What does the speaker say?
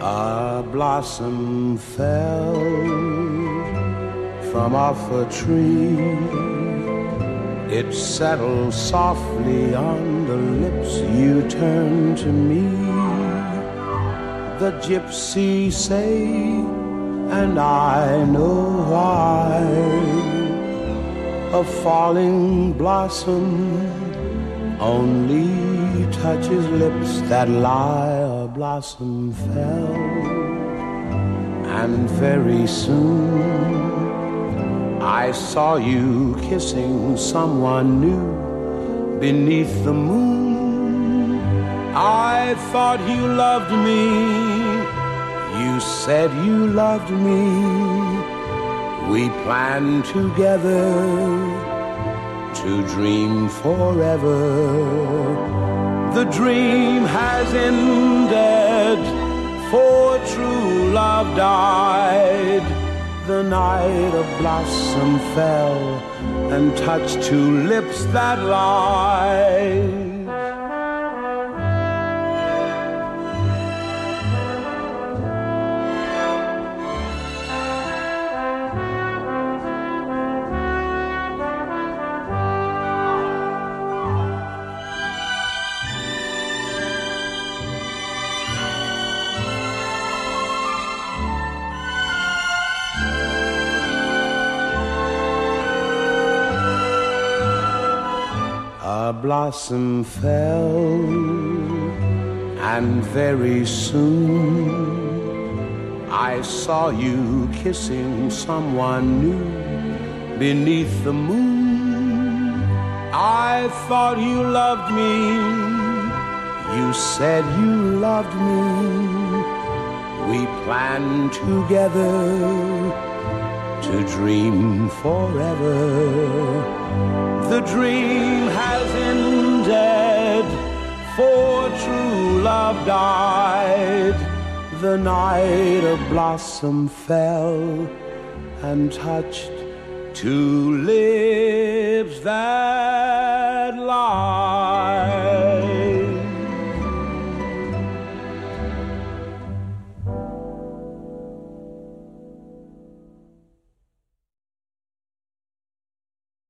A blossom fell from off a tree. It settled softly on the lips you turned to me. The gypsies say, and I know why. A falling blossom only touches lips that lie. A blossom fell, and very soon I saw you kissing someone new beneath the moon. I thought you loved me. You said you loved me. We planned together to dream forever. The dream has ended, for true love died. The night a blossom fell and touched two lips that lied. Blossom fell, and very soon I saw you kissing someone new beneath the moon. I thought you loved me. You said you loved me. We planned together to dream forever. The dream true love died. The night a blossom fell and touched two lips